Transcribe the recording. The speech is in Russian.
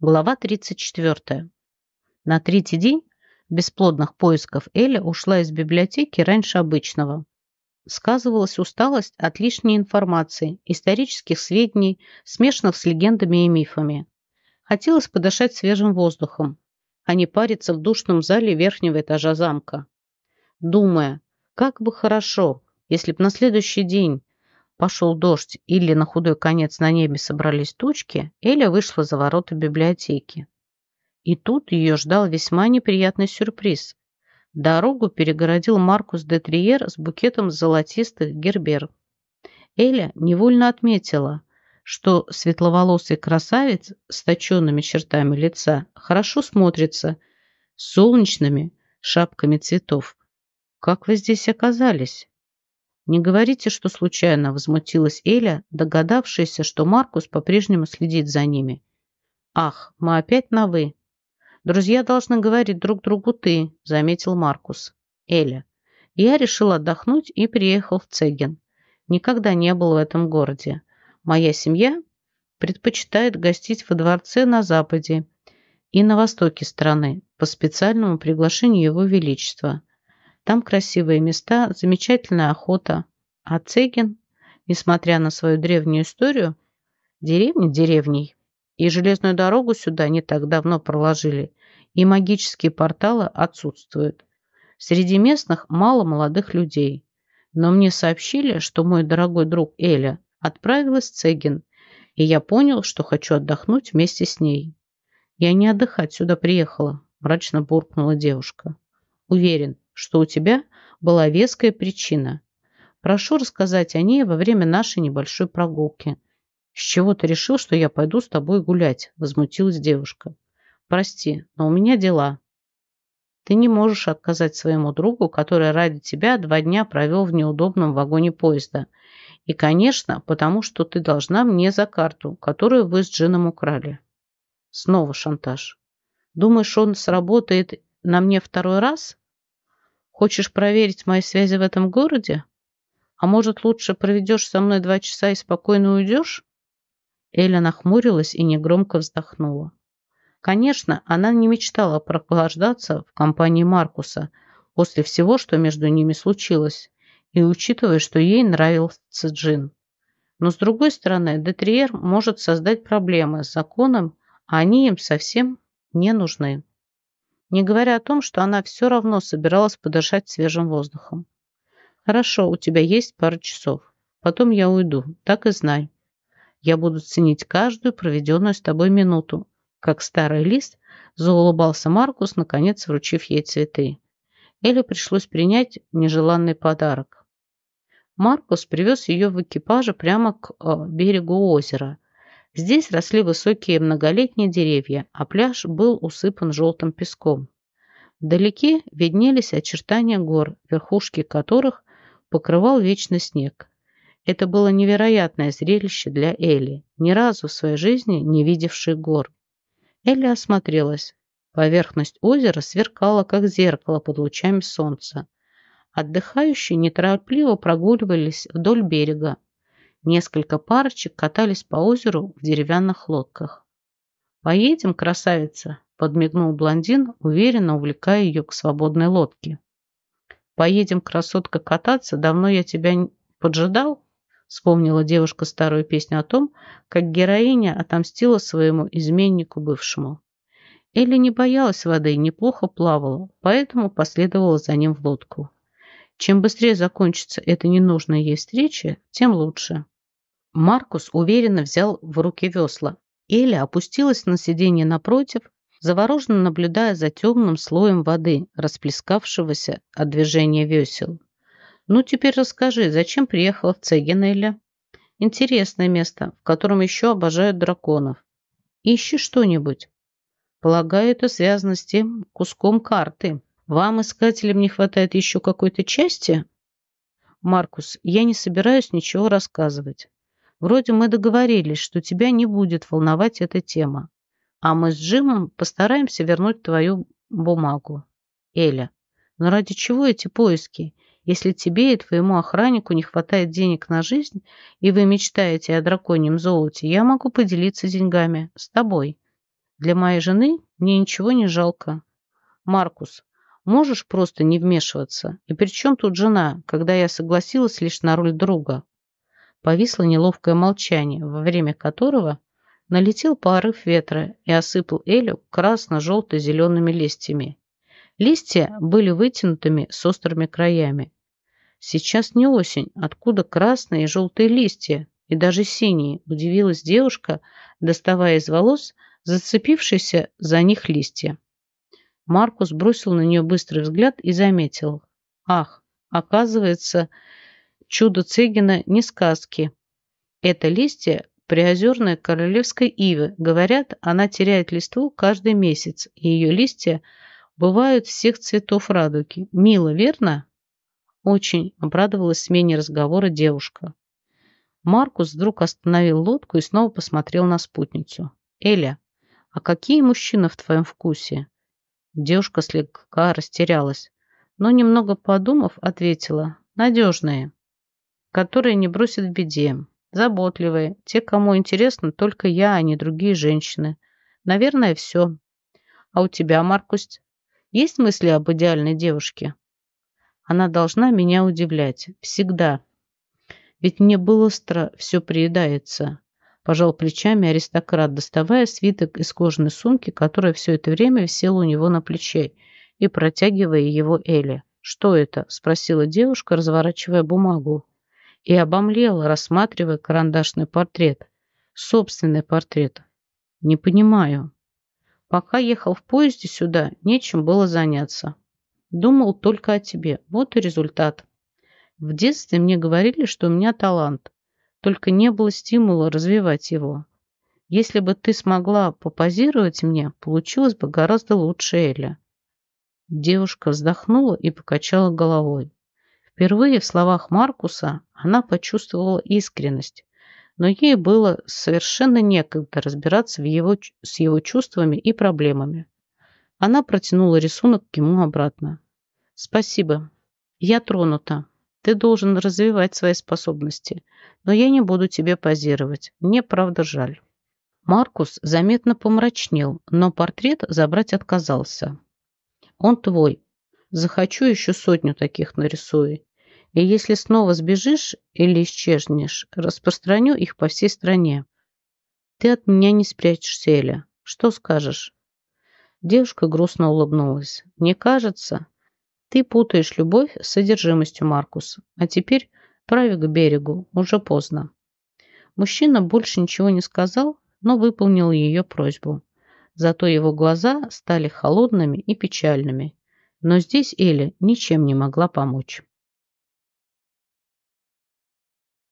Глава 34. На третий день бесплодных поисков Эля ушла из библиотеки раньше обычного. Сказывалась усталость от лишней информации, исторических сведений, смешанных с легендами и мифами. Хотелось подышать свежим воздухом, а не париться в душном зале верхнего этажа замка. Думая, как бы хорошо, если б на следующий день пошел дождь или на худой конец на небе собрались тучки, Эля вышла за ворота библиотеки. И тут ее ждал весьма неприятный сюрприз. Дорогу перегородил Маркус де Триер с букетом золотистых гербер. Эля невольно отметила, что светловолосый красавец с точенными чертами лица хорошо смотрится солнечными шапками цветов. «Как вы здесь оказались?» «Не говорите, что случайно», – возмутилась Эля, догадавшаяся, что Маркус по-прежнему следит за ними. «Ах, мы опять на «вы». «Друзья должны говорить друг другу «ты», – заметил Маркус. «Эля, я решил отдохнуть и приехал в Цеген. Никогда не был в этом городе. Моя семья предпочитает гостить во дворце на западе и на востоке страны по специальному приглашению Его Величества. Там красивые места, замечательная охота. А Цегин, несмотря на свою древнюю историю, деревня деревней. И железную дорогу сюда не так давно проложили, и магические порталы отсутствуют. Среди местных мало молодых людей. Но мне сообщили, что мой дорогой друг Эля отправилась в Цегин, и я понял, что хочу отдохнуть вместе с ней. Я не отдыхать сюда приехала, мрачно буркнула девушка. Уверен, что у тебя была веская причина. Прошу рассказать о ней во время нашей небольшой прогулки. С чего ты решил, что я пойду с тобой гулять? Возмутилась девушка. Прости, но у меня дела. Ты не можешь отказать своему другу, который ради тебя два дня провел в неудобном вагоне поезда. И, конечно, потому что ты должна мне за карту, которую вы с Джином украли. Снова шантаж. Думаешь, он сработает на мне второй раз? Хочешь проверить мои связи в этом городе? А может, лучше проведешь со мной два часа и спокойно уйдешь?» Эля нахмурилась и негромко вздохнула. Конечно, она не мечтала прохлаждаться в компании Маркуса после всего, что между ними случилось, и учитывая, что ей нравился Джин. Но с другой стороны, Детриер может создать проблемы с законом, а они им совсем не нужны не говоря о том, что она все равно собиралась подышать свежим воздухом. «Хорошо, у тебя есть пара часов. Потом я уйду, так и знай. Я буду ценить каждую проведенную с тобой минуту». Как старый лист, заулыбался Маркус, наконец вручив ей цветы. Эле пришлось принять нежеланный подарок. Маркус привез ее в экипаже прямо к э, берегу озера – Здесь росли высокие многолетние деревья, а пляж был усыпан желтым песком. Вдалеке виднелись очертания гор, верхушки которых покрывал вечный снег. Это было невероятное зрелище для Элли, ни разу в своей жизни не видевшей гор. Элли осмотрелась. Поверхность озера сверкала, как зеркало под лучами солнца. Отдыхающие неторопливо прогуливались вдоль берега, Несколько парочек катались по озеру в деревянных лодках. «Поедем, красавица!» – подмигнул блондин, уверенно увлекая ее к свободной лодке. «Поедем, красотка, кататься? Давно я тебя поджидал?» Вспомнила девушка старую песню о том, как героиня отомстила своему изменнику бывшему. Элли не боялась воды и неплохо плавала, поэтому последовала за ним в лодку. Чем быстрее закончится эта ненужная ей встреча, тем лучше. Маркус уверенно взял в руки весла. Эля опустилась на сиденье напротив, завороженно наблюдая за темным слоем воды, расплескавшегося от движения весел. «Ну, теперь расскажи, зачем приехала в Цеген, Эля?» «Интересное место, в котором еще обожают драконов. Ищи что-нибудь». «Полагаю, это связано с тем куском карты. Вам, искателям, не хватает еще какой-то части?» «Маркус, я не собираюсь ничего рассказывать. Вроде мы договорились, что тебя не будет волновать эта тема. А мы с Джимом постараемся вернуть твою бумагу. Эля, но ради чего эти поиски? Если тебе и твоему охраннику не хватает денег на жизнь, и вы мечтаете о драконьем золоте, я могу поделиться деньгами с тобой. Для моей жены мне ничего не жалко. Маркус, можешь просто не вмешиваться? И при чем тут жена, когда я согласилась лишь на роль друга? Повисло неловкое молчание, во время которого налетел порыв ветра и осыпал Элю красно-желто-зелеными листьями. Листья были вытянутыми с острыми краями. Сейчас не осень, откуда красные и желтые листья, и даже синие, удивилась девушка, доставая из волос зацепившиеся за них листья. Маркус бросил на нее быстрый взгляд и заметил. Ах, оказывается, чудо Цегина не сказки. Это листья приозерной королевской ивы. Говорят, она теряет листву каждый месяц, и ее листья – Бывают всех цветов радуги. Мило, верно? Очень обрадовалась смене разговора девушка. Маркус вдруг остановил лодку и снова посмотрел на спутницу. «Эля, а какие мужчины в твоем вкусе?» Девушка слегка растерялась, но, немного подумав, ответила. «Надежные, которые не бросят в беде, заботливые, те, кому интересно только я, а не другие женщины. Наверное, все. А у тебя, Маркус, есть мысли об идеальной девушке? Она должна меня удивлять. Всегда. Ведь мне быстро все приедается. Пожал плечами аристократ, доставая свиток из кожаной сумки, которая все это время висела у него на плече, и протягивая его Эле. «Что это?» – спросила девушка, разворачивая бумагу. И обомлела, рассматривая карандашный портрет. Собственный портрет. «Не понимаю». Пока ехал в поезде сюда, нечем было заняться. Думал только о тебе. Вот и результат. В детстве мне говорили, что у меня талант. Только не было стимула развивать его. Если бы ты смогла попозировать мне, получилось бы гораздо лучше Эля. Девушка вздохнула и покачала головой. Впервые в словах Маркуса она почувствовала искренность но ей было совершенно некогда разбираться в его, с его чувствами и проблемами. Она протянула рисунок к ему обратно. «Спасибо. Я тронута. Ты должен развивать свои способности, но я не буду тебе позировать. Мне правда жаль». Маркус заметно помрачнел, но портрет забрать отказался. «Он твой. Захочу еще сотню таких нарисую. И если снова сбежишь или исчезнешь, распространю их по всей стране. Ты от меня не спрячешься, Эля. Что скажешь?» Девушка грустно улыбнулась. «Мне кажется, ты путаешь любовь с содержимостью, Маркус. А теперь праве к берегу. Уже поздно». Мужчина больше ничего не сказал, но выполнил ее просьбу. Зато его глаза стали холодными и печальными. Но здесь Эля ничем не могла помочь.